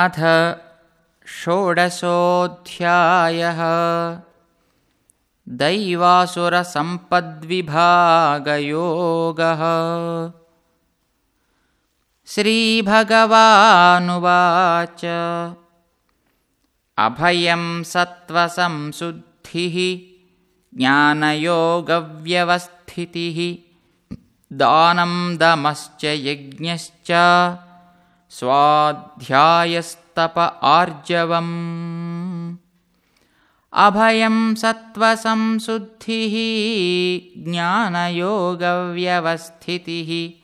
अथ षोडशोऽध्यायः। दैवासुरसम्पद्विभागयोगः। श्रीभगवानुवाच। अभयं सत्त्वसंशुद्धिः ज्ञानयोगव्यवस्थितिः दानं दमश्च यज्ञश्च स्वाध्यायस्तप आर्जवम्। अभयं सत्त्वसंशुद्धिः ज्ञानयोगव्यवस्थितिः।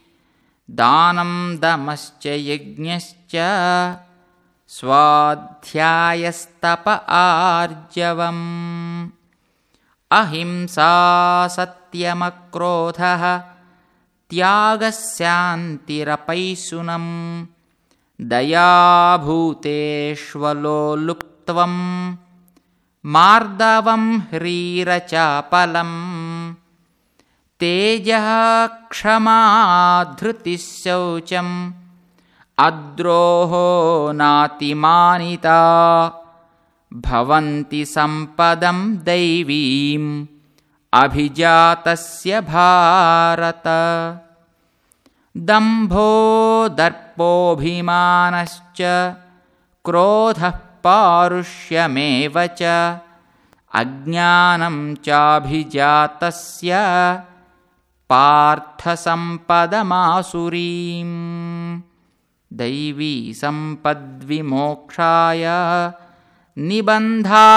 दानं दमश्च यज्ञश्च। स्वाध्यायस्तप आर्जवम्। अहिंसा सत्यमक्रोधः त्यागस्यान्तिरपैशुनम् दयाभूतेष्वलोलुप्त्वं मार्दवं ह्रीरचापलम् तेजः क्षमाधृतिः शौचम् अद्रोहो नातिमानिता भवन्ति सम्पदं दैवीम् अभिजातस्य भारत। दम्भो दर्पोऽभिमानश्च क्रोधः पारुष्यमेव च। अज्ञानं चाभिजातस्य पार्थसम्पदमासुरीम्। दैवी सम्पद्विमोक्षाय निबन्धायासुरीमता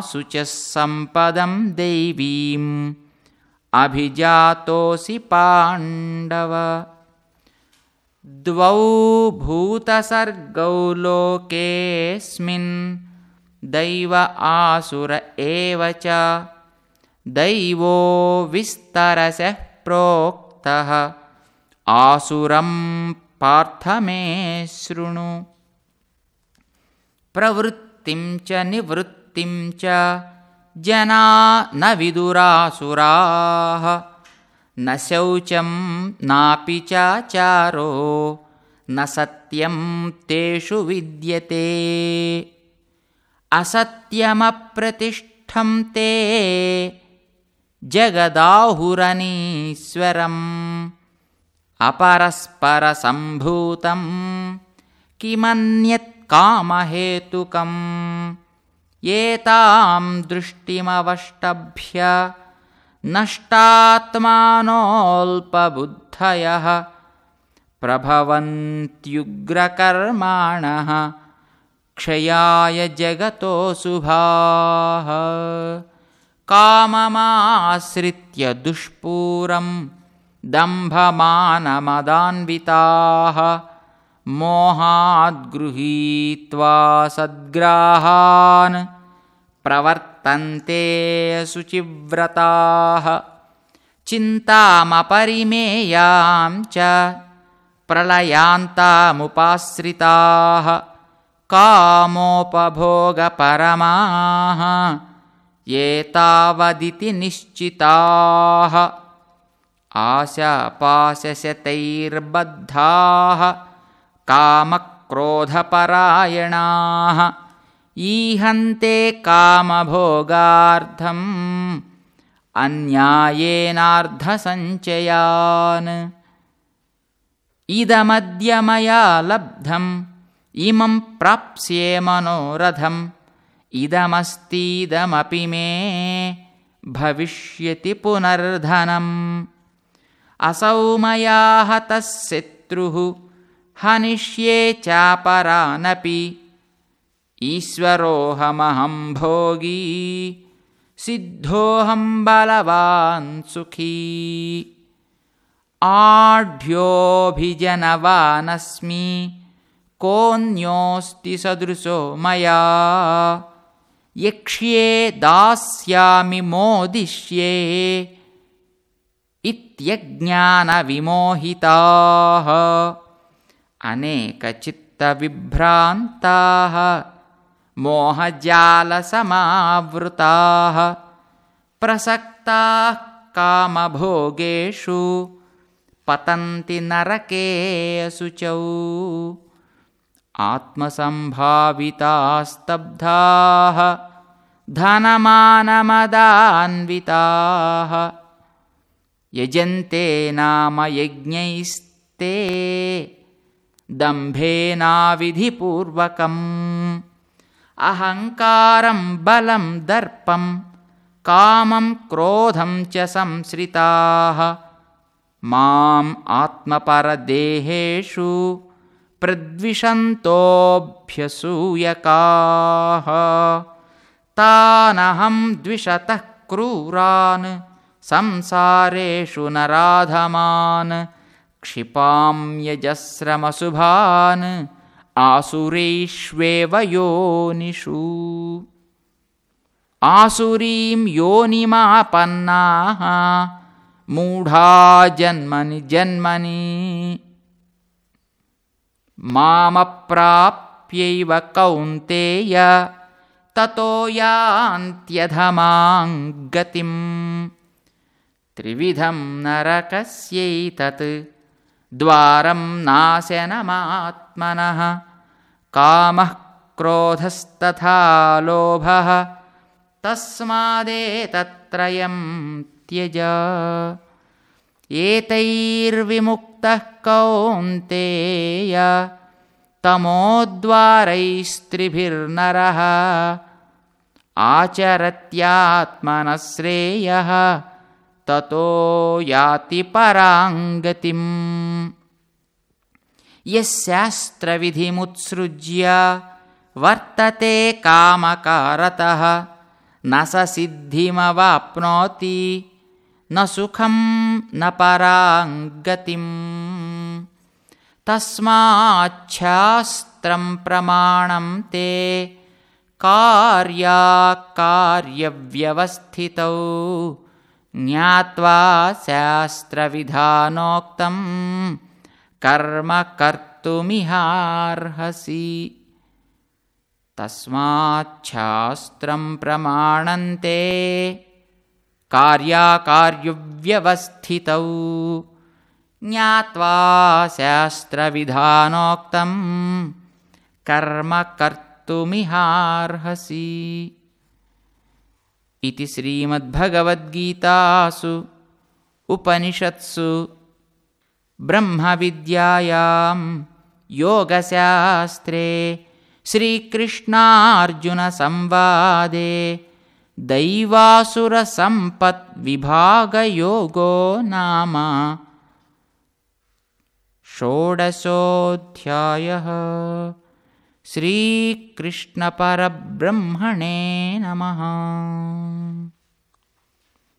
शुचः सम्पदं दैवीम् अभिजातोऽसि पाण्डव। द्वौ भूतसर्गौ लोकेऽस्मिन् दैव आसुर एव च। दैवो विस्तरसः प्रोक्तः। आसुरं पार्थ मे शृणु। प्रवृत्तिं च निवृत्तिं च जना न विदुरासुराः। न शौचं नापि चाचारो न सत्यं तेषु विद्यते। असत्यमप्रतिष्ठं ते जगदाहुरनीश्वरम्। अपरस्परसम्भूतं किमन्यत् एतां दृष्टिमवष्टभ्य नष्टात्मानोऽल्पबुद्धयः प्रभवन्त्युग्रकर्माणः क्षयाय जगतो शुभाः। काममाश्रित्य दुष्पूरं दम्भमानमदान्विताः मोहाद्गृहीत्वा सद्ग्राहान् प्रवर्तन्ते शुचिव्रताः। चिन्तामपरिमेयां च प्रलयान्तामुपाश्रिताः। कामोपभोगपरमाः एतावदिति निश्चिताः। आशापाशशतैर्बद्धाः कामक्रोधपरायणाः। ईहन्ते कामभोगार्थम् अन्यायेनार्धसञ्चयान्। इदमद्य मया लब्धम् इमं प्राप्स्ये मनोरथम् इदमस्तीदमपि मे भविष्यति पुनर्धनम्। असौ मया हतः शत्रुः हनिष्ये चापरानपि। ईश्वरोऽहमहं भोगी सिद्धोऽहं बलवान् सुखी। आढ्योऽभिजनवानस्मि कोऽन्योऽस्ति सदृशो मया। यक्ष्ये दास्यामि मोदिष्ये इत्यज्ञानविमोहिताः अनेकचित्तविभ्रान्ताः मोहजालसमावृताः प्रसक्ताः कामभोगेषु पतन्ति नरके शुचौ आत्मसम्भावितास्तब्धाः धनमानमदान्विताः यजन्ते नाम यज्ञैस्ते दम्भेनाविधिपूर्वकम्। अहङ्कारं बलं दर्पं कामं क्रोधं च संश्रिताः माम् आत्मपरदेहेषु प्रद्विषन्तोऽभ्यसूयकाः। तानहं द्विषतः क्रूरान् संसारेषु नराधमान् क्षिपाम्यजस्रमशुभान् आसुरेष्वेव योनिषु आसुरीं योनिमापन्नाः मूढा जन्मनि जन्मनि। मामप्राप्यैव कौन्तेय ततो यान्त्यधमां गतिम्। त्रिविधं नरकस्यैतत् द्वारं नाशनमात्मनः कामः क्रोधस्तथा लोभः तस्मादेतत्त्रयं त्यज। एतैर्विमुक्तः कौन्तेय तमोद्वारैस्त्रिभिर्नरः आचरत्यात्मनः श्रेयः ततो याति पराङ्गतिम्। यस्यास्त्रविधिमुत्सृज्य वर्तते कामकारतः। न स सिद्धिमवाप्नोति न सुखं न पराङ्गतिम्। तस्माच्छास्त्रं प्रमाणं ते कार्याकार्यव्यवस्थितौ ज्ञात्वा शास्त्रविधानोक्तं कर्म कर्तुमिहार्हसि। तस्माच्छास्त्रं प्रमाणन्ते। कार्याकार्यव्यवस्थितौ। ज्ञात्वा शास्त्रविधानोक्तं कर्म कर्तुमिहार्हसि इति श्रीमद्भगवद्गीतासु उपनिषत्सु ब्रह्मविद्यायां योगशास्त्रे श्रीकृष्णार्जुनसंवादे दैवासुरसम्पद्विभागयोगो नाम षोडशोऽध्यायः श्रीकृष्णपरब्रह्मणे नमः